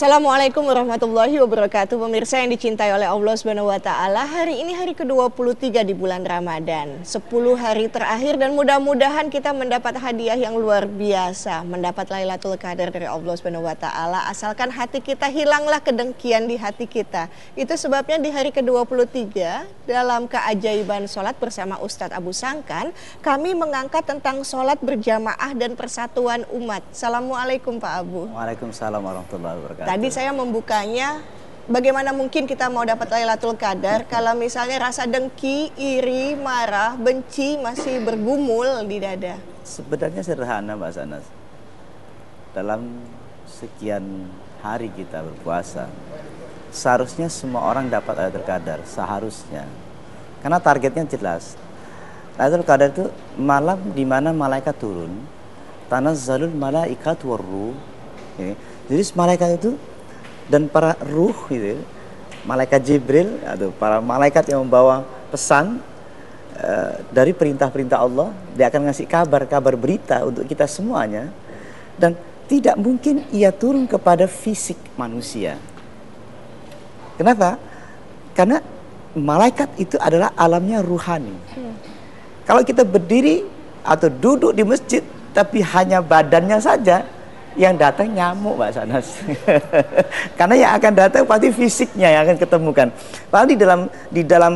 Assalamualaikum warahmatullahi wabarakatuh Pemirsa yang dicintai oleh Allah Subhanahu wa taala. Hari ini hari ke-23 di bulan Ramadan. 10 hari terakhir dan mudah-mudahan kita mendapat hadiah yang luar biasa, mendapat Lailatul Qadar dari Allah Subhanahu wa taala asalkan hati kita hilanglah kedengkian di hati kita. Itu sebabnya di hari ke-23 dalam keajaiban sholat bersama Ustadz Abu Sangkan, kami mengangkat tentang sholat berjamaah dan persatuan umat. Assalamualaikum Pak Abu. Waalaikumsalam warahmatullahi wabarakatuh. Tadi saya membukanya bagaimana mungkin kita mau dapat Lailatul Qadar kalau misalnya rasa dengki, iri, marah, benci masih bergumul di dada? Sebenarnya sederhana Mbak Sanas. Dalam sekian hari kita berpuasa, seharusnya semua orang dapat Lailatul Qadar, seharusnya. Karena targetnya jelas. Lailatul Qadar itu malam di mana malaikat turun. Tanazzalul malaikat warruh. Jadi malaikat itu dan para ruh gitu, malaikat Jibril atau para malaikat yang membawa pesan uh, dari perintah-perintah Allah, dia akan ngasih kabar, kabar berita untuk kita semuanya dan tidak mungkin ia turun kepada fisik manusia. Kenapa? Karena malaikat itu adalah alamnya ruhani. Kalau kita berdiri atau duduk di masjid tapi hanya badannya saja, yang datang nyamuk Mbak Sanas. Karena yang akan datang pasti fisiknya yang akan ketemukan. Padahal di dalam di dalam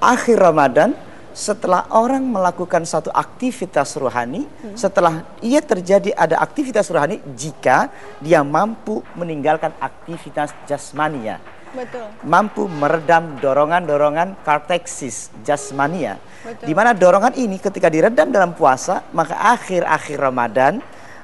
akhir Ramadan setelah orang melakukan satu aktivitas rohani, hmm. setelah ia terjadi ada aktivitas rohani jika dia mampu meninggalkan aktivitas jasmania. Betul. Mampu meredam dorongan-dorongan karteksis jasmania. Di mana dorongan ini ketika diredam dalam puasa, maka akhir-akhir Ramadan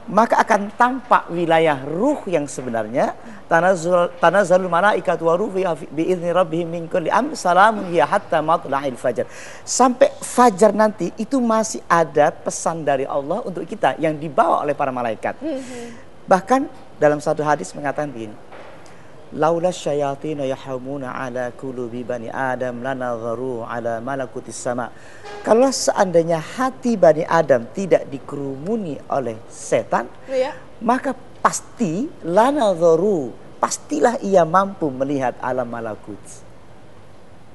maka akan tampak wilayah ruh yang sebenarnya. Tanazul tanazalul malaikat wa ruh bi idzni rabbihim min kulli am salamun hiya hatta matla'il fajar. Sampai fajar nanti itu masih ada pesan dari Allah untuk kita yang dibawa oleh para malaikat. Mm-hmm. bahkan dalam satu hadis mengatakan begini laula syayatin yahumuna ala qulubi bani adam lanadharu ala malakutis sama. Kalau seandainya hati bani adam tidak dikerumuni oleh setan ya. maka pasti lanadharu pastilah ia mampu melihat alam malakut.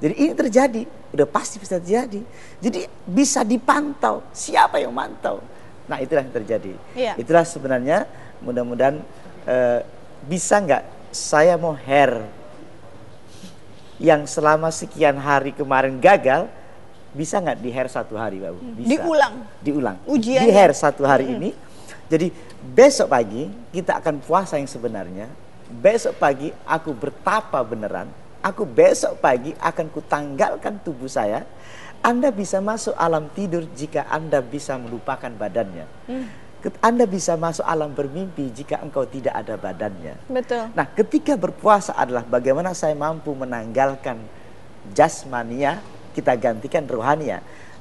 Jadi ini terjadi udah pasti bisa terjadi. Jadi bisa dipantau siapa yang mantau? Nah itulah yang terjadi. Ya. itulah sebenarnya mudah-mudahan uh, bisa nggak saya mau hair yang selama sekian hari kemarin gagal bisa nggak di hair satu hari Pak Bisa. Diulang. Diulang. Ujian. Di hair satu hari hmm. ini. Jadi besok pagi kita akan puasa yang sebenarnya. Besok pagi aku bertapa beneran. Aku besok pagi akan kutanggalkan tubuh saya. Anda bisa masuk alam tidur jika Anda bisa melupakan badannya. Hmm. Anda bisa masuk alam bermimpi jika engkau tidak ada badannya. Betul. Nah, ketika berpuasa adalah bagaimana saya mampu menanggalkan jasmania, kita gantikan rohania.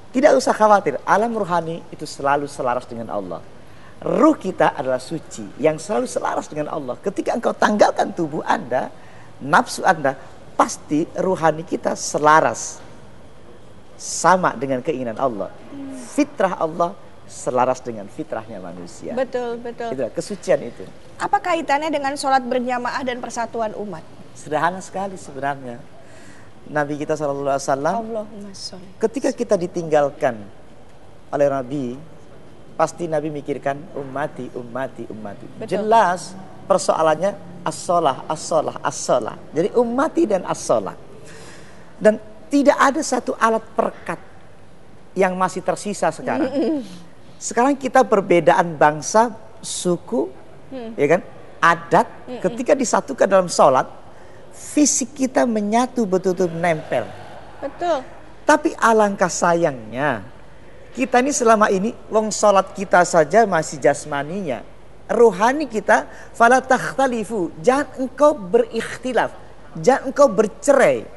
Tidak usah khawatir, alam rohani itu selalu selaras dengan Allah. Ruh kita adalah suci yang selalu selaras dengan Allah. Ketika engkau tanggalkan tubuh Anda, nafsu Anda, pasti rohani kita selaras sama dengan keinginan Allah. Fitrah Allah selaras dengan fitrahnya manusia. Betul, betul. Itu kesucian itu. Apa kaitannya dengan sholat berjamaah dan persatuan umat? Sederhana sekali sebenarnya. Nabi kita Shallallahu Alaihi Wasallam. Ketika kita ditinggalkan oleh Nabi, pasti Nabi mikirkan ummati, ummati, ummati. Betul. Jelas persoalannya as-sholah, as-sholah, as-sholah. Jadi ummati dan as-sholah. Dan tidak ada satu alat perkat yang masih tersisa sekarang. Sekarang kita perbedaan bangsa, suku, hmm. ya kan, adat. Hmm. Ketika disatukan dalam sholat, fisik kita menyatu betul-betul menempel. Betul. Tapi alangkah sayangnya, kita ini selama ini, wong sholat kita saja masih jasmaninya. Rohani kita, fala takhtalifu. Jangan engkau berikhtilaf. Jangan engkau bercerai.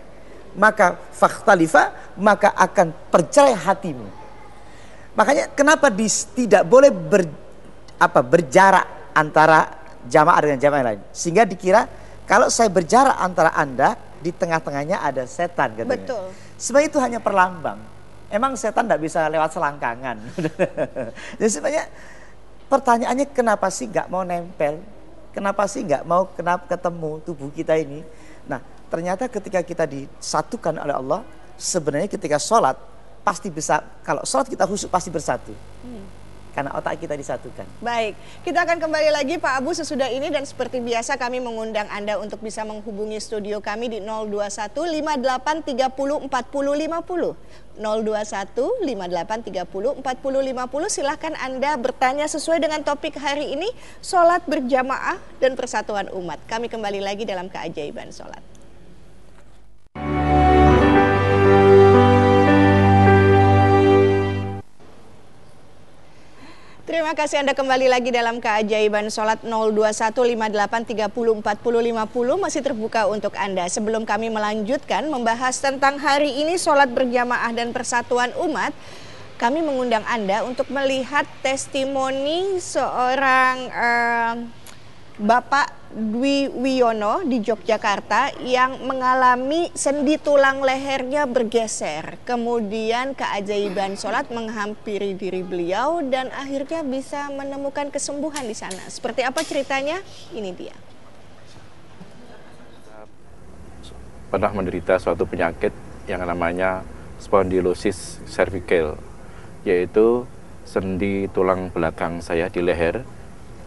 Maka fakhtalifa, maka akan percerai hatimu Makanya kenapa dis, tidak boleh ber, apa, berjarak antara jamaah dengan jamaah lain. Sehingga dikira kalau saya berjarak antara Anda, di tengah-tengahnya ada setan katanya. Betul. Sebenarnya itu hanya perlambang. Emang setan tidak bisa lewat selangkangan. Jadi sebenarnya pertanyaannya kenapa sih gak mau nempel? kenapa sih nggak mau kenapa ketemu tubuh kita ini? Nah, ternyata ketika kita disatukan oleh Allah, sebenarnya ketika sholat pasti bisa kalau sholat kita khusyuk pasti bersatu. Hmm karena otak kita disatukan. Baik, kita akan kembali lagi Pak Abu sesudah ini dan seperti biasa kami mengundang Anda untuk bisa menghubungi studio kami di 021 58 30 40 50. 021 58 30 40 50 silahkan Anda bertanya sesuai dengan topik hari ini sholat berjamaah dan persatuan umat. Kami kembali lagi dalam keajaiban sholat. Terima kasih Anda kembali lagi dalam keajaiban sholat 02158304050 masih terbuka untuk Anda. Sebelum kami melanjutkan membahas tentang hari ini sholat berjamaah dan persatuan umat, kami mengundang Anda untuk melihat testimoni seorang uh, Bapak Dwi Wiono di Yogyakarta yang mengalami sendi tulang lehernya bergeser. Kemudian keajaiban sholat menghampiri diri beliau dan akhirnya bisa menemukan kesembuhan di sana. Seperti apa ceritanya? Ini dia. Pernah menderita suatu penyakit yang namanya spondylosis cervical, yaitu sendi tulang belakang saya di leher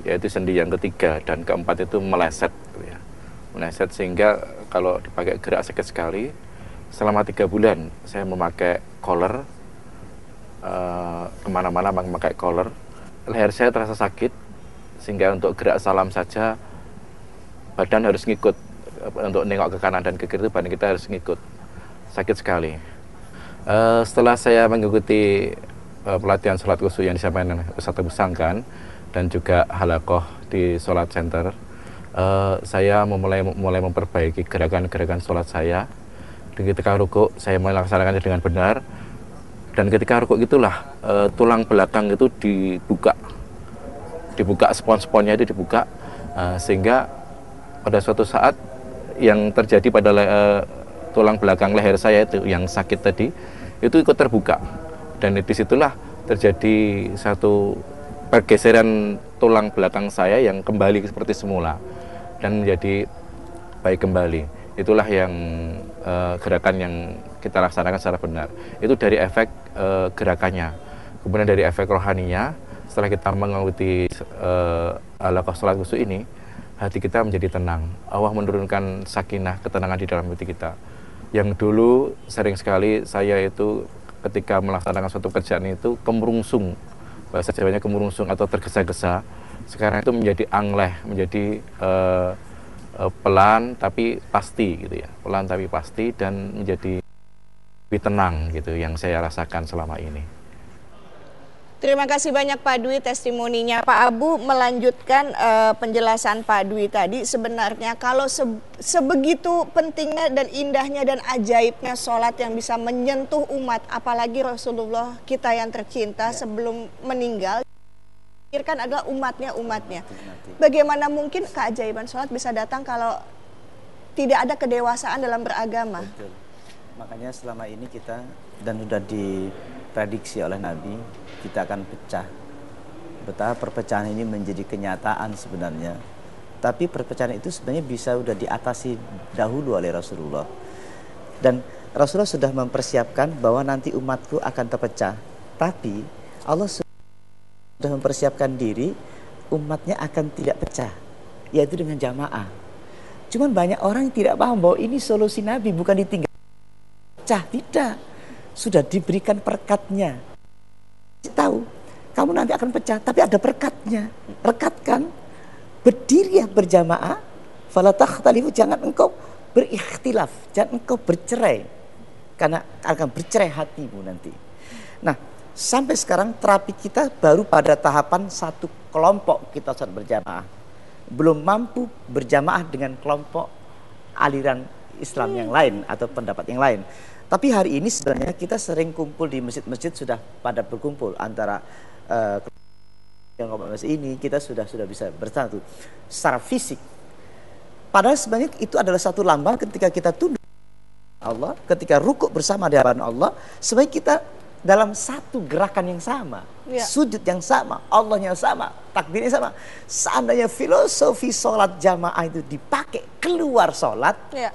yaitu sendi yang ketiga dan keempat itu meleset ya. meleset sehingga kalau dipakai gerak sakit sekali selama tiga bulan saya memakai collar uh, ke mana-mana memakai collar. Leher saya terasa sakit sehingga untuk gerak salam saja badan harus ngikut. Untuk nengok ke kanan dan ke kiri badan kita harus ngikut. Sakit sekali. Uh, setelah saya mengikuti uh, pelatihan sholat khusus yang disampaikan Ustaz Busangkan dan juga halakoh di sholat center. Uh, saya memulai mulai memperbaiki gerakan-gerakan sholat saya. Dan ketika rukuk saya melaksanakannya dengan benar. Dan ketika rukuk itulah uh, tulang belakang itu dibuka. Dibuka spon-sponnya itu dibuka. Uh, sehingga pada suatu saat yang terjadi pada uh, tulang belakang leher saya itu yang sakit tadi itu ikut terbuka. Dan di situlah terjadi satu pergeseran tulang belakang saya yang kembali seperti semula dan menjadi baik kembali. Itulah yang uh, gerakan yang kita laksanakan secara benar. Itu dari efek uh, gerakannya. Kemudian dari efek rohaninya, setelah kita mengikuti uh, ala sholat khusus ini, hati kita menjadi tenang. Allah menurunkan sakinah, ketenangan di dalam hati kita. Yang dulu sering sekali saya itu ketika melaksanakan suatu kerjaan itu kemurungsung bahasa Jawanya kemurungsung atau tergesa-gesa sekarang itu menjadi angleh menjadi uh, uh, pelan tapi pasti gitu ya pelan tapi pasti dan menjadi lebih tenang gitu yang saya rasakan selama ini Terima kasih banyak Pak Dwi testimoninya. Pak Abu melanjutkan uh, penjelasan Pak Dwi tadi sebenarnya kalau se sebegitu pentingnya dan indahnya dan ajaibnya sholat yang bisa menyentuh umat apalagi Rasulullah kita yang tercinta ya. sebelum meninggal pikirkan adalah umatnya umatnya. Bagaimana mungkin keajaiban sholat bisa datang kalau tidak ada kedewasaan dalam beragama? Betul. Makanya selama ini kita dan sudah diprediksi oleh Nabi kita akan pecah. Betapa perpecahan ini menjadi kenyataan sebenarnya. Tapi perpecahan itu sebenarnya bisa sudah diatasi dahulu oleh Rasulullah. Dan Rasulullah sudah mempersiapkan bahwa nanti umatku akan terpecah. Tapi Allah sudah mempersiapkan diri umatnya akan tidak pecah. Yaitu dengan jamaah. Cuman banyak orang yang tidak paham bahwa ini solusi Nabi bukan ditinggal pecah. Tidak. Sudah diberikan perkatnya kamu nanti akan pecah. Tapi ada berkatnya. Rekatkan berdiri ya berjamaah. Fala takhtalifu jangan engkau berikhtilaf jangan engkau bercerai. Karena akan bercerai hatimu nanti. Nah sampai sekarang terapi kita baru pada tahapan satu kelompok kita saat berjamaah. Belum mampu berjamaah dengan kelompok aliran Islam yang lain atau pendapat yang lain. Tapi hari ini sebenarnya kita sering kumpul di masjid-masjid sudah pada berkumpul antara uh, yang ini kita sudah sudah bisa bersatu secara fisik. Padahal sebenarnya itu adalah satu lambang ketika kita tunduk Allah, ketika rukuk bersama di hadapan Allah, sebaik kita dalam satu gerakan yang sama, Ya. sujud yang sama, Allah yang sama, takbirnya sama. Seandainya filosofi sholat jamaah itu dipakai keluar sholat, Ya.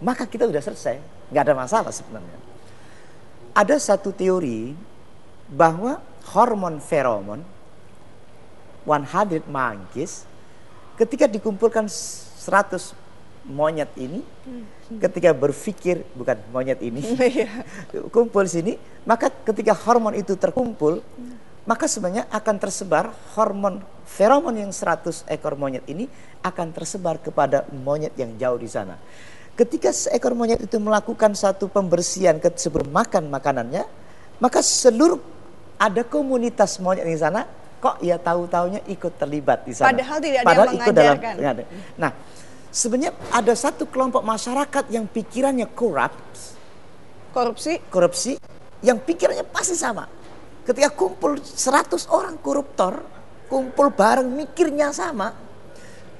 maka kita udah selesai, nggak ada masalah sebenarnya. Ada satu teori bahwa hormon feromon 100 monkeys ketika dikumpulkan 100 monyet ini ketika berpikir bukan monyet ini Iya. kumpul sini maka ketika hormon itu terkumpul maka sebenarnya akan tersebar hormon feromon yang 100 ekor monyet ini akan tersebar kepada monyet yang jauh di sana. Ketika seekor monyet itu melakukan satu pembersihan ke- sebelum makan makanannya, maka seluruh ada komunitas monyet di sana kok ya tahu-taunya ikut terlibat di sana. Padahal tidak ada yang Padahal ikut dalam nggak ada. Nah, sebenarnya ada satu kelompok masyarakat yang pikirannya corrupt, Korupsi. korupsi, yang pikirannya pasti sama. Ketika kumpul 100 orang koruptor, kumpul bareng mikirnya sama,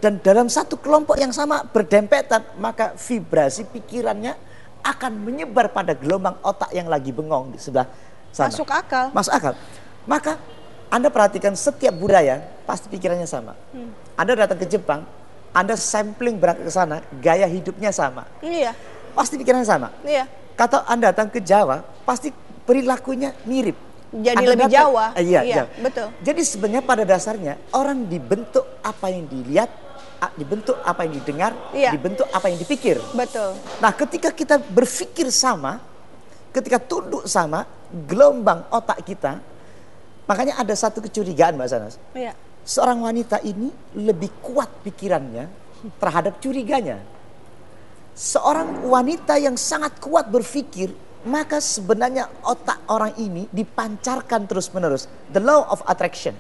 dan dalam satu kelompok yang sama berdempetan, maka vibrasi pikirannya akan menyebar pada gelombang otak yang lagi bengong di sebelah sana. Masuk akal. Masuk akal. Maka Anda perhatikan setiap budaya pasti pikirannya sama. Hmm. Anda datang ke Jepang, Anda sampling berangkat ke sana, gaya hidupnya sama. Iya. Pasti pikirannya sama. Iya. Kata Anda datang ke Jawa, pasti perilakunya mirip. Jadi Anda lebih datang- Jawa. Eh, Iya, Iya, iya. betul. Jadi sebenarnya pada dasarnya orang dibentuk apa yang dilihat, dibentuk apa yang didengar, Iya. dibentuk apa yang dipikir. Betul. Nah, ketika kita berpikir sama, ketika tunduk sama, gelombang otak kita, makanya ada satu kecurigaan Mbak Sanas. Iya. Seorang wanita ini lebih kuat pikirannya terhadap curiganya. Seorang wanita yang sangat kuat berpikir, maka sebenarnya otak orang ini dipancarkan terus-menerus. The law of attraction.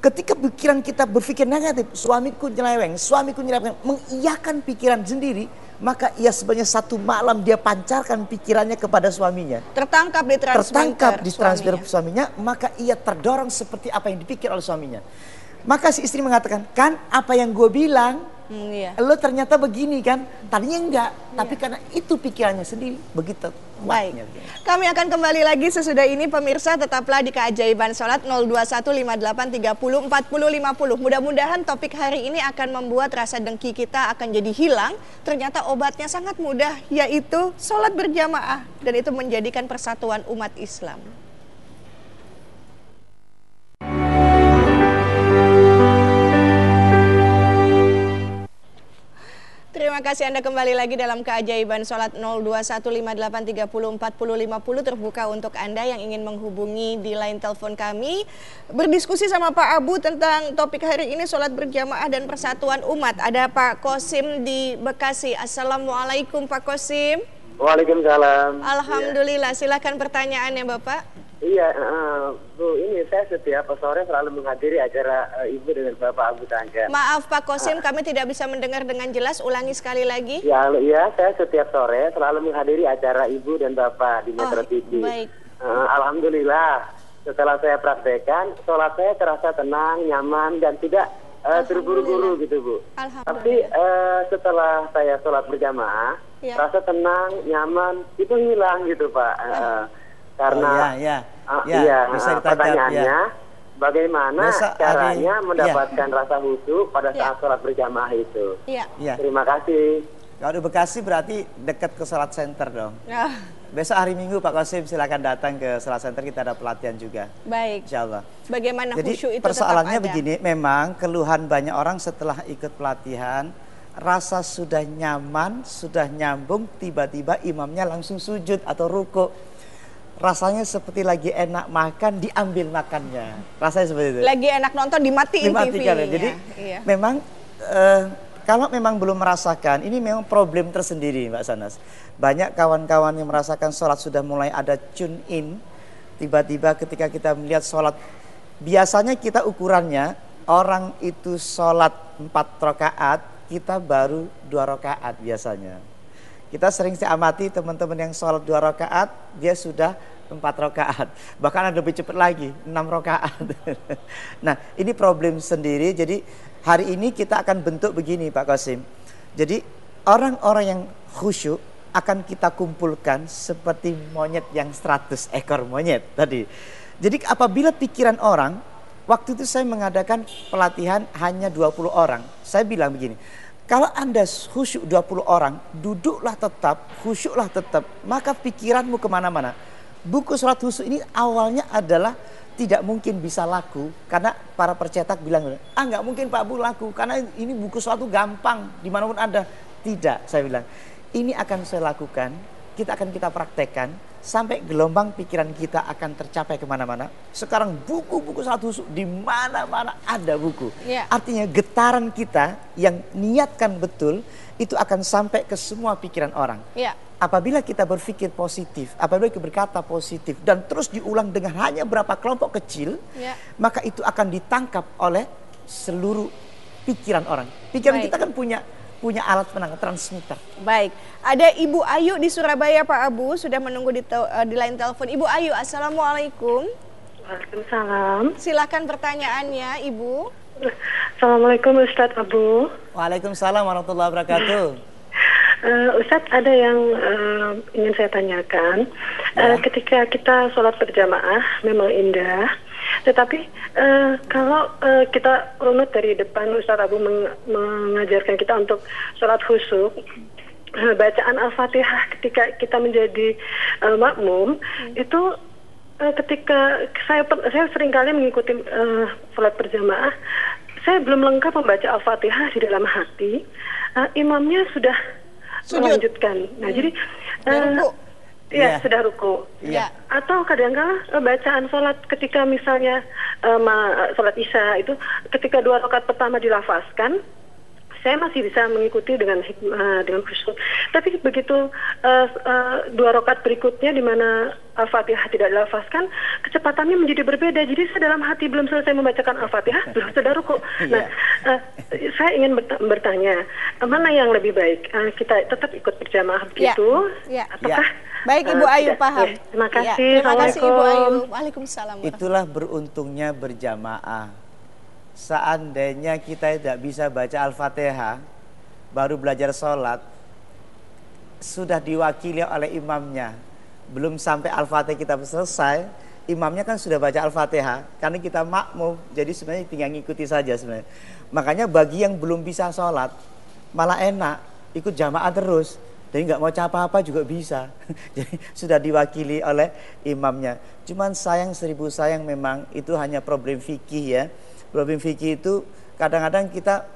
Ketika pikiran kita berpikir negatif, suamiku nyeleweng, suamiku nyeleweng, mengiyakan pikiran sendiri, maka ia sebenarnya satu malam dia pancarkan pikirannya kepada suaminya Tertangkap di transmitter. tertangkap di transfer suaminya. suaminya, maka ia terdorong seperti apa yang dipikir oleh suaminya. Maka si istri mengatakan, kan apa yang gue bilang, Hmm, iya. lo ternyata begini kan, tadinya enggak, tapi karena itu pikirannya sendiri begitu Baik. kuatnya. Kami akan kembali lagi sesudah ini pemirsa tetaplah di keajaiban sholat 02158304050. Mudah-mudahan topik hari ini akan membuat rasa dengki kita akan jadi hilang. Ternyata obatnya sangat mudah yaitu sholat berjamaah dan itu menjadikan persatuan umat Islam. Terima kasih Anda kembali lagi dalam keajaiban sholat 02158304050 terbuka untuk Anda yang ingin menghubungi di line telepon kami. Berdiskusi sama Pak Abu tentang topik hari ini sholat berjamaah dan persatuan umat. Ada Pak Kosim di Bekasi. Assalamualaikum Pak Kosim. Waalaikumsalam. Alhamdulillah, silakan pertanyaannya Bapak. Iya, eh, Bu, ini saya setiap sore selalu menghadiri acara eh, Ibu dengan Bapak Abu Tangga. Maaf Pak Kosim, kami tidak bisa mendengar dengan jelas. Ulangi sekali lagi. Ya, iya, saya setiap sore selalu menghadiri acara Ibu dan Bapak di Metro Oh, TV. baik. Eh, Alhamdulillah, setelah saya praktekkan, sholat saya terasa tenang, nyaman, dan tidak eh, terburu-buru gitu, Bu. Alhamdulillah. Tapi eh, setelah saya sholat berjamaah, Ya. rasa tenang, nyaman, itu hilang gitu, Pak. Eh, karena Oh, ya, ya. Ah, Ya, iya, bisa ah, ditangkap, pertanyaannya bagaimana Besok hari- caranya iya. mendapatkan rasa khusyuk pada Iya. saat sholat berjamaah itu? Iya. Ya. Terima kasih. Kalau di Bekasi berarti dekat ke sholat center dong. Ah, Besok hari Minggu Pak Kosim silakan datang ke sholat center kita ada pelatihan juga. baik. Insya Allah. Bagaimana Jadi khusyuk itu persoalannya tetap ada. begini, memang keluhan banyak orang setelah ikut pelatihan, rasa sudah nyaman, sudah nyambung, tiba-tiba imamnya langsung sujud atau ruku. Rasanya seperti lagi enak makan, diambil makannya. Rasanya seperti itu. Lagi enak nonton dimatiin, Dimatikan TV-nya. ya. Jadi iya. memang eh, kalau memang belum merasakan, ini memang problem tersendiri Mbak Sanas. Banyak kawan-kawan yang merasakan sholat sudah mulai ada tune in. Tiba-tiba ketika kita melihat sholat, biasanya kita ukurannya orang itu sholat empat rakaat, kita baru dua rakaat biasanya. Kita sering saya amati teman-teman yang sholat dua rakaat, dia sudah empat rakaat. Bahkan ada lebih cepat lagi, enam rakaat. nah ini problem sendiri, jadi hari ini kita akan bentuk begini Pak Qasim. Jadi orang-orang yang khusyuk, akan kita kumpulkan seperti monyet yang 100 ekor monyet tadi. Jadi apabila pikiran orang, waktu itu saya mengadakan pelatihan hanya 20 orang. Saya bilang begini, kalau Anda khusyuk 20 orang, duduklah tetap, khusyuklah tetap, maka pikiranmu ke mana-mana. Buku surat khusyuk ini awalnya adalah tidak mungkin bisa laku karena para percetak bilang ah nggak mungkin Pak Bu laku karena ini buku suatu gampang di mana pun ada. Tidak saya bilang. Ini akan saya lakukan, kita akan kita praktekkan sampai gelombang pikiran kita akan tercapai ke mana-mana. Sekarang buku-buku satu di mana-mana ada buku. Ya. Artinya getaran kita yang niatkan betul itu akan sampai ke semua pikiran orang. Ya. Apabila kita berpikir positif, apabila kita berkata positif dan terus diulang dengan hanya berapa kelompok kecil, Ya. maka itu akan ditangkap oleh seluruh pikiran orang. Pikiran Baik. kita kan punya punya alat penangkap transmitter. Baik, ada Ibu Ayu di Surabaya Pak Abu sudah menunggu di, tel- eh, di line telepon. Ibu Ayu, Assalamualaikum. Waalaikumsalam. Silakan pertanyaannya Ibu. Assalamualaikum Ustadz Abu. Waalaikumsalam warahmatullahi wabarakatuh. Eh, Ustadz ada yang eh, ingin saya tanyakan. Eh, ketika kita sholat berjamaah memang indah, tetapi eh, kalau eh, kita runut dari depan Ustadz Abu meng- mengajarkan kita untuk sholat khusyuk, eh, bacaan Al-Fatihah ketika kita menjadi eh, makmum itu Eh, ketika saya saya sering kali mengikuti eh, sholat berjamaah, saya belum lengkap membaca Al-Fatihah di dalam hati, eh, imamnya sudah Sujud. melanjutkan. Nah, jadi Sudah eh, ruku. Iya, Iya. sudah ruku. Iya. Atau kadang-kala eh, bacaan sholat ketika misalnya eh, ma- sholat isya itu ketika dua rakaat pertama dilafazkan, saya masih bisa mengikuti dengan eh, dengan khusyuk. Tapi begitu eh, eh, dua rakaat berikutnya di mana Al-Fatihah tidak dilafazkan, kecepatannya menjadi berbeda. Jadi saya dalam hati belum selesai membacakan Al-Fatihah, sudah sudah ruku. Nah, eh, saya ingin berta- bertanya, mana yang lebih baik? Eh, kita tetap ikut berjamaah Ya, begitu? ya. Ataukah Baik eh, Ibu Ayu tidak? paham. Ya, terima Ya, kasih. terima kasih Ibu Ayu. Waalaikumsalam. Itulah beruntungnya berjamaah. Seandainya kita tidak bisa baca Al-Fatihah, baru belajar sholat, sudah diwakili oleh imamnya. Belum sampai Al-Fatihah kita selesai, imamnya kan sudah baca Al-Fatihah. Karena kita makmum, jadi sebenarnya tinggal ngikuti saja sebenarnya. Makanya bagi yang belum bisa sholat, malah enak, ikut jamaah terus. Jadi nggak mau apa-apa juga bisa. Jadi sudah diwakili oleh imamnya. Cuman sayang seribu sayang memang itu hanya problem fikih ya. Problem fikih itu kadang-kadang kita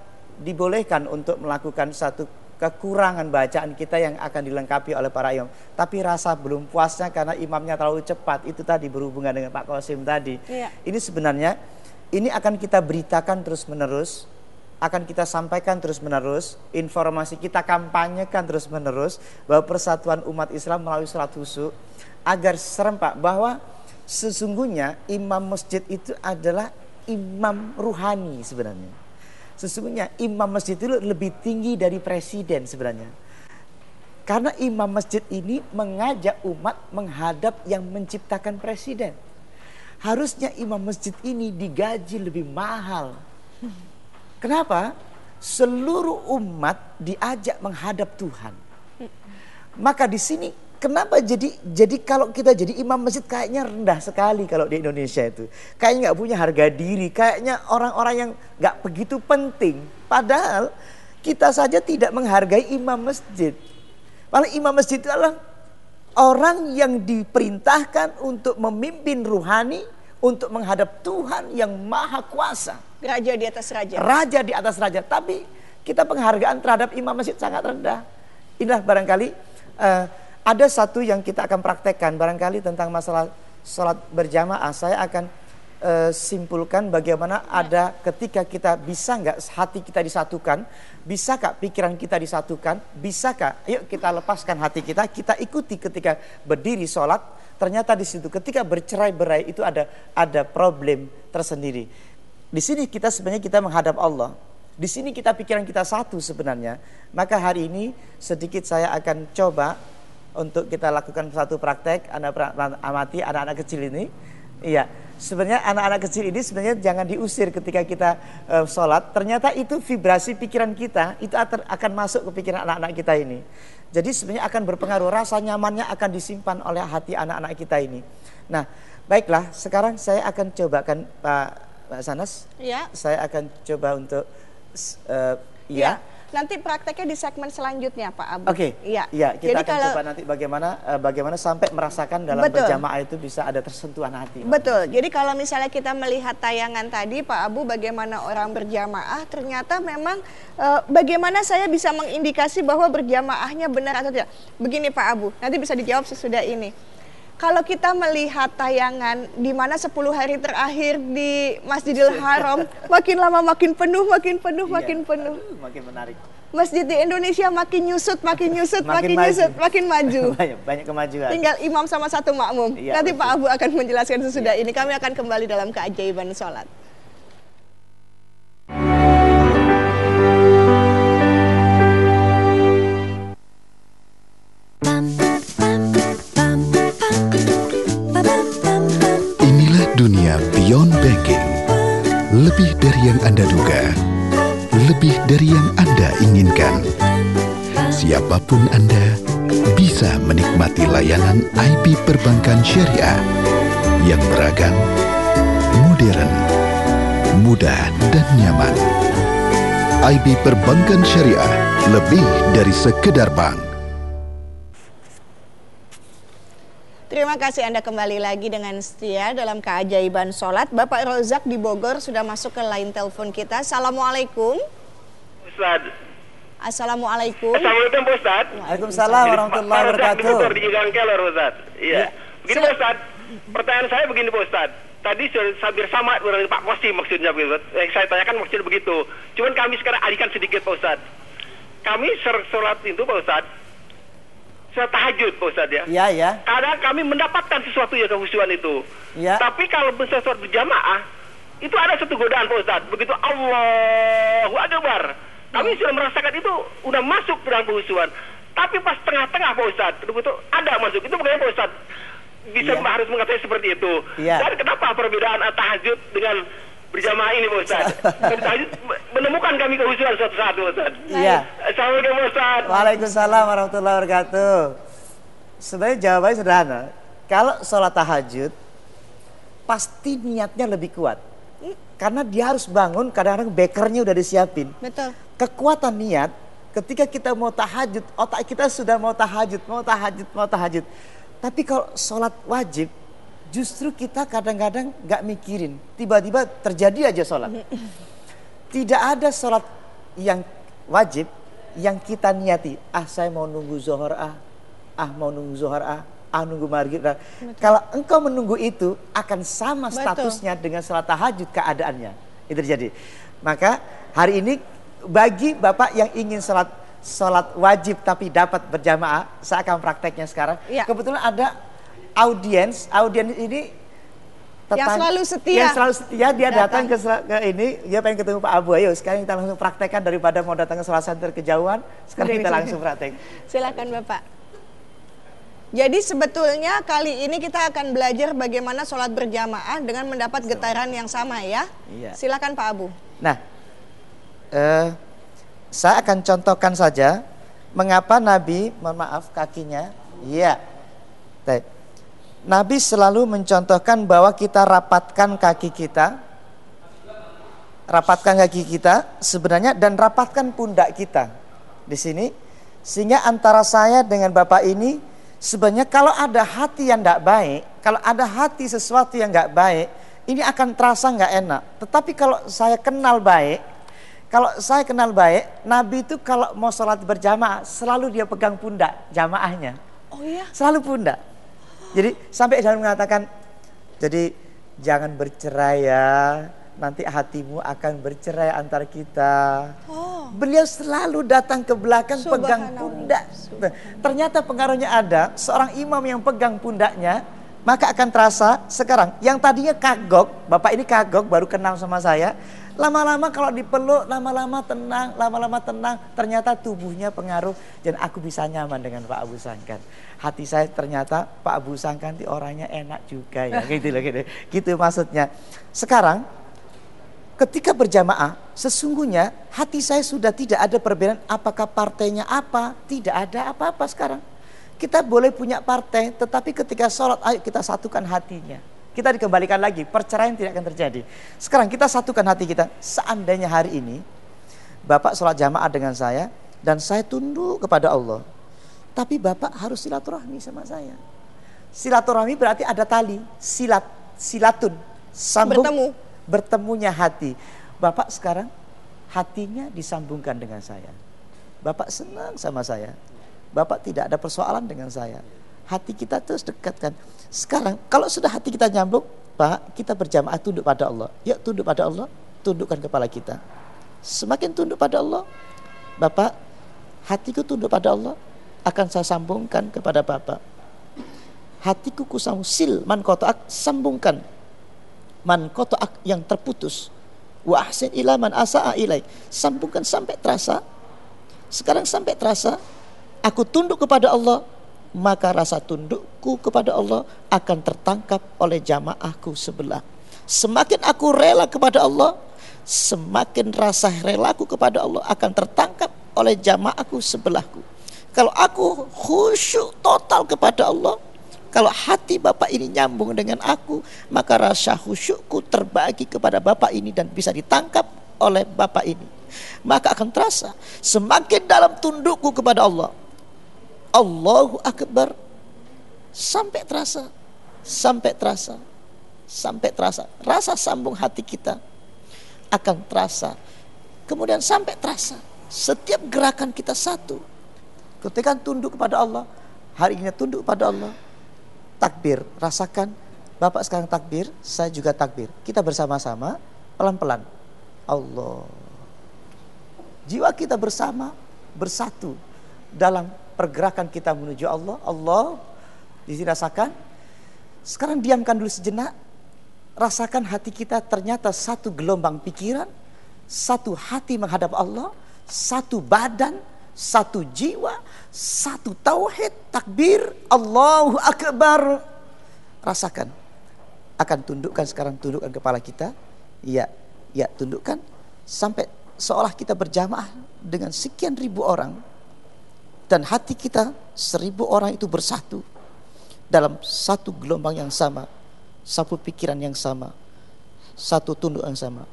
dibolehkan untuk melakukan satu kekurangan bacaan kita yang akan dilengkapi oleh para imam. Tapi rasa belum puasnya karena imamnya terlalu cepat. Itu tadi berhubungan dengan Pak Qasim tadi. Iya. Ini sebenarnya ini akan kita beritakan terus-menerus, akan kita sampaikan terus-menerus, informasi kita kampanyekan terus-menerus bahwa persatuan umat Islam melalui salat husu agar serempak bahwa sesungguhnya imam masjid itu adalah imam ruhani sebenarnya. Sesungguhnya imam masjid itu lebih tinggi dari presiden sebenarnya. Karena imam masjid ini mengajak umat menghadap yang menciptakan presiden. Harusnya imam masjid ini digaji lebih mahal. Kenapa? Seluruh umat diajak menghadap Tuhan. Maka di sini kenapa jadi jadi kalau kita jadi imam masjid kayaknya rendah sekali kalau di Indonesia itu. Kayaknya nggak punya harga diri, kayaknya orang-orang yang nggak begitu penting. Padahal kita saja tidak menghargai imam masjid. Malah imam masjid itu adalah orang yang diperintahkan untuk memimpin ruhani untuk menghadap Tuhan yang maha kuasa. Raja di atas raja. Raja di atas raja. Tapi kita penghargaan terhadap imam masjid sangat rendah. Inilah barangkali eh, ada satu yang kita akan praktekkan. Barangkali tentang masalah sholat berjamaah. Saya akan eh, simpulkan bagaimana ada ketika kita bisa nggak hati kita disatukan. Bisakah pikiran kita disatukan? Bisakah? Yuk kita lepaskan hati kita. Kita ikuti ketika berdiri sholat. Ternyata di situ ketika bercerai-berai itu ada ada problem tersendiri. Di sini kita sebenarnya kita menghadap Allah. Di sini kita pikiran kita satu sebenarnya. Maka hari ini sedikit saya akan coba untuk kita lakukan satu praktek. Anda amati anak-anak kecil ini. Iya, sebenarnya anak-anak kecil ini sebenarnya jangan diusir ketika kita uh, sholat. Ternyata itu vibrasi pikiran kita itu akan masuk ke pikiran anak-anak kita ini. Jadi sebenarnya akan berpengaruh rasa nyamannya akan disimpan oleh hati anak-anak kita ini. Nah, baiklah. Sekarang saya akan cobakan Pak Pak Sanas. Ya. Saya akan coba untuk uh, ya. ya nanti prakteknya di segmen selanjutnya Pak Abu. Oke. Okay. Iya. Iya, kita Jadi akan kalau, coba nanti bagaimana uh, bagaimana sampai merasakan dalam betul. berjamaah itu bisa ada tersentuhan hati. Betul. Jadi kalau misalnya kita melihat tayangan tadi Pak Abu bagaimana orang berjamaah ternyata memang uh, bagaimana saya bisa mengindikasi bahwa berjamaahnya benar atau tidak. Begini Pak Abu, nanti bisa dijawab sesudah ini kalau kita melihat tayangan di mana 10 hari terakhir di Masjidil Haram makin lama makin penuh, makin penuh, iya. makin penuh. Makin menarik. Masjid di Indonesia makin nyusut, makin nyusut, makin, makin nyusut, makin maju. banyak, banyak kemajuan. Tinggal imam sama satu makmum. Iya, Nanti betul. Pak Abu akan menjelaskan sesudah iya. ini. Kami akan kembali dalam keajaiban sholat. Lebih dari yang Anda duga. Lebih dari yang Anda inginkan. Siapa pun Anda bisa menikmati layanan IB Perbankan Syariah yang beragam, modern, mudah, dan nyaman. IB Perbankan Syariah lebih dari sekedar bank. Terima kasih Anda kembali lagi dengan setia dalam keajaiban sholat. Bapak Rozak di Bogor sudah masuk ke line telepon kita. Assalamualaikum. Ustaz. Assalamualaikum. Assalamualaikum Ustaz. Waalaikumsalam warahmatullahi wabarakatuh. Di Keller Ustaz. Iya. Ya. Begini Pak Ustaz, pertanyaan saya begini Pak Ustaz. Tadi hampir sama dengan Pak Kosti maksudnya Pak Eh, saya tanyakan maksudnya begitu. Cuman kami sekarang alihkan sedikit Pak Ustaz. Kami sholat itu Pak Ustaz, saya tahajud Pak Ustaz ya. Iya, ya. Kadang kami mendapatkan sesuatu yang kehusuan itu. Iya. Tapi kalau sesuatu berjamaah, itu ada satu godaan Pak Ustaz. Begitu Allahu Akbar. Kami ya. sudah merasakan itu udah masuk dalam kehusuan. Tapi pas tengah-tengah Pak Ustaz, begitu ada masuk. Itu bagaimana Pak Ustaz? Bisa ya. harus mengatakan seperti itu. Ya. Dan kenapa perbedaan tahajud dengan berjamaah ini Pak Ustaz. menemukan kami kehusuan suatu saat Pak Ustaz. Iya. Assalamualaikum Pak Ustaz. Waalaikumsalam warahmatullahi wabarakatuh. Sebenarnya jawabannya sederhana. Kalau sholat tahajud, pasti niatnya lebih kuat. Karena dia harus bangun, kadang-kadang bekernya udah disiapin. Betul. Kekuatan niat, ketika kita mau tahajud, otak kita sudah mau tahajud, mau tahajud, mau tahajud. Tapi kalau sholat wajib, justru kita kadang-kadang gak mikirin. Tiba-tiba terjadi aja sholat. Tidak ada sholat yang wajib yang kita niati. Ah saya mau nunggu zohor ah. Ah mau nunggu zohor ah. Ah nunggu maghrib ah. Kalau engkau menunggu itu akan sama Betul. statusnya dengan sholat tahajud keadaannya. Itu terjadi. Maka hari ini bagi bapak yang ingin sholat sholat wajib tapi dapat berjamaah, saya akan prakteknya sekarang. Ya. Kebetulan ada audiens, audiens ini tetang, yang selalu setia. Yang selalu setia dia datang, datang ke, ke ini, dia pengen ketemu Pak Abu. Ayo sekarang kita langsung praktekkan daripada mau datang ke salah center kejauhan, sekarang kita langsung praktek. Silakan Bapak. Jadi sebetulnya kali ini kita akan belajar bagaimana sholat berjamaah dengan mendapat getaran yang sama ya. Iya. Silakan Pak Abu. Nah, eh, saya akan contohkan saja mengapa Nabi, mohon maaf kakinya, iya. Nabi selalu mencontohkan bahwa kita rapatkan kaki kita, rapatkan kaki kita sebenarnya dan rapatkan pundak kita di sini, sehingga antara saya dengan bapak ini sebenarnya kalau ada hati yang tidak baik, kalau ada hati sesuatu yang nggak baik, ini akan terasa nggak enak. Tetapi kalau saya kenal baik, kalau saya kenal baik, Nabi itu kalau mau sholat berjamaah selalu dia pegang pundak jamaahnya. Oh iya? Selalu pundak. Jadi sampai jangan mengatakan, jadi jangan bercerai ya, nanti hatimu akan bercerai antar kita. Oh. Beliau selalu datang ke belakang pegang pundak. Ternyata pengaruhnya ada, seorang imam yang pegang pundaknya, maka akan terasa sekarang yang tadinya kagok, bapak ini kagok baru kenal sama saya, Lama-lama kalau dipeluk, lama-lama tenang, lama-lama tenang. Ternyata tubuhnya pengaruh dan aku bisa nyaman dengan Pak Abu Sangkan. Hati saya ternyata Pak Abu Sangkan itu orangnya enak juga ya. gitu loh gitu. Gitu maksudnya. Sekarang ketika berjamaah, sesungguhnya hati saya sudah tidak ada perbedaan apakah partainya apa, tidak ada apa-apa sekarang. Kita boleh punya partai, tetapi ketika sholat, ayo kita satukan hatinya kita dikembalikan lagi, perceraian tidak akan terjadi. Sekarang kita satukan hati kita. Seandainya hari ini Bapak sholat jamaah dengan saya dan saya tunduk kepada Allah. Tapi Bapak harus silaturahmi sama saya. Silaturahmi berarti ada tali, silat, silatun, sambung, bertemu, bertemunya hati. Bapak sekarang hatinya disambungkan dengan saya. Bapak senang sama saya. Bapak tidak ada persoalan dengan saya. Hati kita terus dekatkan. Sekarang kalau sudah hati kita nyambung, Pak, kita berjamaah tunduk pada Allah. Yuk tunduk pada Allah, tundukkan kepala kita. Semakin tunduk pada Allah, Bapak, hatiku tunduk pada Allah, akan saya sambungkan kepada Bapak. Hatiku kusam sil man kotoak sambungkan man kotoak yang terputus wa ahsin ila man asa'a ilai sambungkan sampai terasa sekarang sampai terasa aku tunduk kepada Allah maka rasa tundukku kepada Allah akan tertangkap oleh jamaahku sebelah. Semakin aku rela kepada Allah, semakin rasa relaku kepada Allah akan tertangkap oleh jamaahku sebelahku. Kalau aku khusyuk total kepada Allah, kalau hati Bapak ini nyambung dengan aku, maka rasa khusyukku terbagi kepada Bapak ini dan bisa ditangkap oleh Bapak ini. Maka akan terasa semakin dalam tundukku kepada Allah, Allahu Akbar sampai terasa sampai terasa sampai terasa rasa sambung hati kita akan terasa kemudian sampai terasa setiap gerakan kita satu ketika tunduk kepada Allah hari ini tunduk pada Allah takbir rasakan Bapak sekarang takbir saya juga takbir kita bersama-sama pelan-pelan Allah jiwa kita bersama bersatu dalam pergerakan kita menuju Allah. Allah dirasakan. Sekarang diamkan dulu sejenak. Rasakan hati kita ternyata satu gelombang pikiran, satu hati menghadap Allah, satu badan, satu jiwa, satu tauhid, takbir, Allahu Akbar. Rasakan. Akan tundukkan sekarang tundukkan kepala kita. Ya, ya tundukkan sampai seolah kita berjamaah dengan sekian ribu orang dan hati kita seribu orang itu bersatu dalam satu gelombang yang sama, satu pikiran yang sama, satu tunduk yang sama.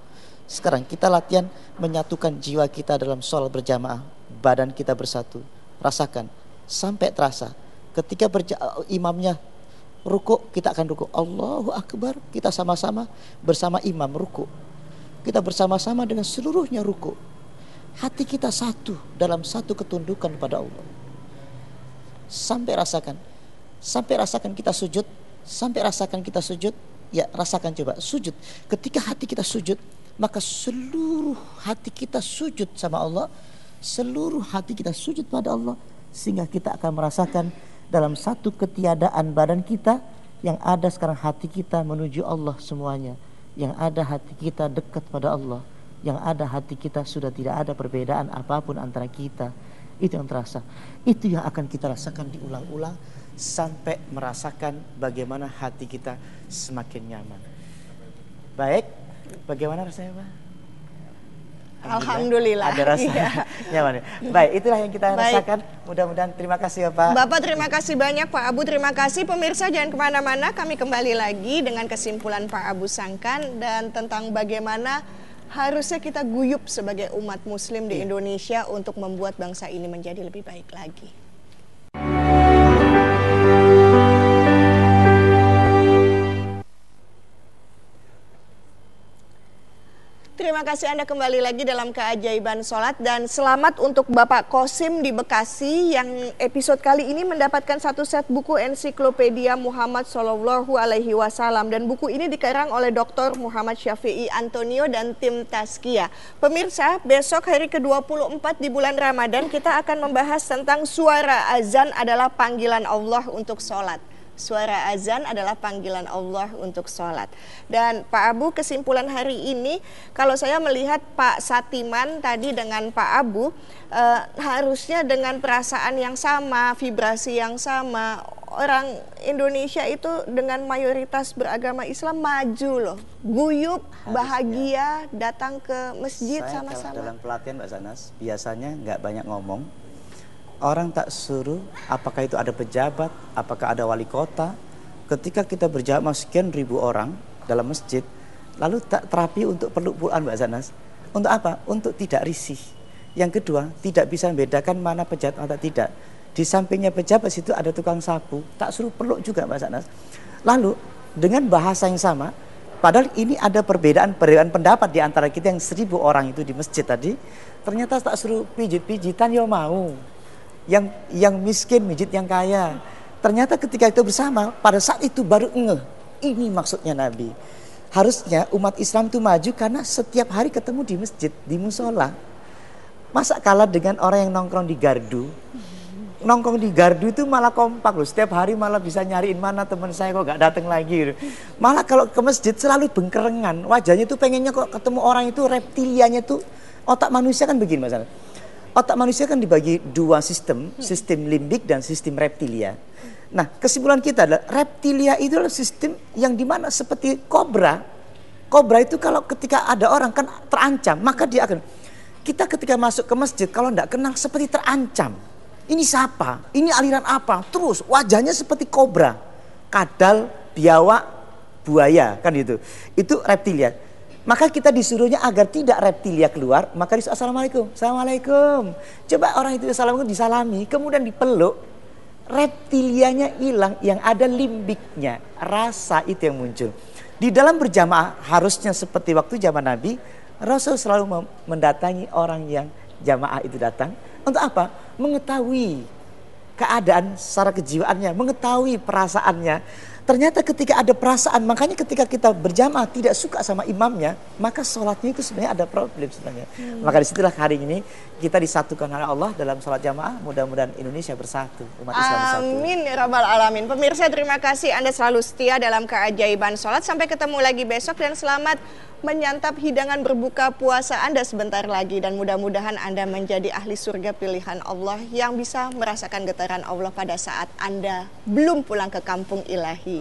Sekarang kita latihan menyatukan jiwa kita dalam sholat berjamaah, badan kita bersatu. Rasakan sampai terasa ketika berja imamnya ruku kita akan ruku Allahu Akbar kita sama-sama bersama imam ruku kita bersama-sama dengan seluruhnya ruku hati kita satu dalam satu ketundukan pada Allah. Sampai rasakan, sampai rasakan kita sujud, sampai rasakan kita sujud, ya rasakan coba sujud. Ketika hati kita sujud, maka seluruh hati kita sujud sama Allah, seluruh hati kita sujud pada Allah, sehingga kita akan merasakan dalam satu ketiadaan badan kita yang ada sekarang hati kita menuju Allah semuanya, yang ada hati kita dekat pada Allah yang ada hati kita sudah tidak ada perbedaan apa pun antara kita. Itu yang terasa. Itu yang akan kita rasakan diulang-ulang sampai merasakan bagaimana hati kita semakin nyaman. Baik, bagaimana rasanya Pak? Alhamdulillah. Ada rasa iya. nyaman. Ya. Baik, itulah yang kita Baik. rasakan. Mudah-mudahan terima kasih ya Pak. Bapak terima kasih banyak Pak Abu, terima kasih. Pemirsa jangan ke mana-mana, kami kembali lagi dengan kesimpulan Pak Abu Sangkan dan tentang bagaimana harusnya kita guyup sebagai umat muslim di iya. Indonesia untuk membuat bangsa ini menjadi lebih baik lagi. Terima kasih Anda kembali lagi dalam keajaiban sholat dan selamat untuk Bapak Kosim di Bekasi yang episode kali ini mendapatkan satu set buku ensiklopedia Muhammad Sallallahu Alaihi Wasallam dan buku ini dikarang oleh Dr. Muhammad Syafi'i Antonio dan tim Taskia. Pemirsa, besok hari ke-24 di bulan Ramadan kita akan membahas tentang suara azan adalah panggilan Allah untuk sholat. Suara azan adalah panggilan Allah untuk sholat. Dan Pak Abu kesimpulan hari ini, kalau saya melihat Pak Satiman tadi dengan Pak Abu, eh, harusnya dengan perasaan yang sama, vibrasi yang sama, orang Indonesia itu dengan mayoritas beragama Islam maju loh, guyup, Harusnya. bahagia, datang ke masjid sama-sama. Dalam pelatihan Mbak Sanas, biasanya nggak banyak ngomong. Orang tak suruh, apakah itu ada pejabat, apakah ada wali kota. Ketika kita berjamaah sekian ribu orang dalam masjid, lalu tak terapi untuk peluk-pelukan Mbak Sanas. Untuk apa? Untuk tidak risih. Yang kedua, tidak bisa membedakan mana pejabat atau tidak di sampingnya pejabat situ ada tukang sapu, tak suruh peluk juga Mbak Sanas. Lalu dengan bahasa yang sama, padahal ini ada perbedaan perbedaan pendapat di antara kita yang seribu orang itu di masjid tadi, ternyata tak suruh pijit-pijitan ya mau. Yang yang miskin mijit yang kaya. Ternyata ketika itu bersama, pada saat itu baru ngeh, ini maksudnya Nabi. Harusnya umat Islam itu maju karena setiap hari ketemu di masjid, di musola. Masa kalah dengan orang yang nongkrong di gardu, nongkrong di gardu itu malah kompak loh. Setiap hari malah bisa nyariin mana teman saya kok gak datang lagi. Malah kalau ke masjid selalu bengkerengan. Wajahnya tuh pengennya kok ketemu orang itu reptilianya tuh otak manusia kan begini masalah. Otak manusia kan dibagi dua sistem, sistem limbik dan sistem reptilia. Nah, kesimpulan kita adalah reptilia itu adalah sistem yang di mana seperti kobra. Kobra itu kalau ketika ada orang kan terancam, maka dia akan kita ketika masuk ke masjid kalau tidak kenal seperti terancam ini siapa? Ini aliran apa? Terus wajahnya seperti kobra, kadal, biawak, buaya, kan itu. Itu reptilia. Maka kita disuruhnya agar tidak reptilia keluar, maka disuruh assalamualaikum, assalamualaikum. Coba orang itu assalamualaikum disalami, kemudian dipeluk, reptilianya hilang, yang ada limbiknya, rasa itu yang muncul. Di dalam berjamaah harusnya seperti waktu zaman Nabi, Rasul selalu mendatangi orang yang jamaah itu datang, untuk apa? Mengetahui keadaan secara kejiwaannya, mengetahui perasaannya. Ternyata ketika ada perasaan, makanya ketika kita berjamaah tidak suka sama imamnya, maka sholatnya itu sebenarnya ada problem sebenarnya. Hmm. Maka di situlah hari ini kita disatukan oleh Allah dalam sholat jamaah. Mudah-mudahan Indonesia bersatu, umat Islam bersatu. Amin ya rabbal alamin. Pemirsa terima kasih Anda selalu setia dalam keajaiban sholat. Sampai ketemu lagi besok dan selamat menyantap hidangan berbuka puasa Anda sebentar lagi dan mudah-mudahan Anda menjadi ahli surga pilihan Allah yang bisa merasakan getaran Allah pada saat Anda belum pulang ke kampung ilahi.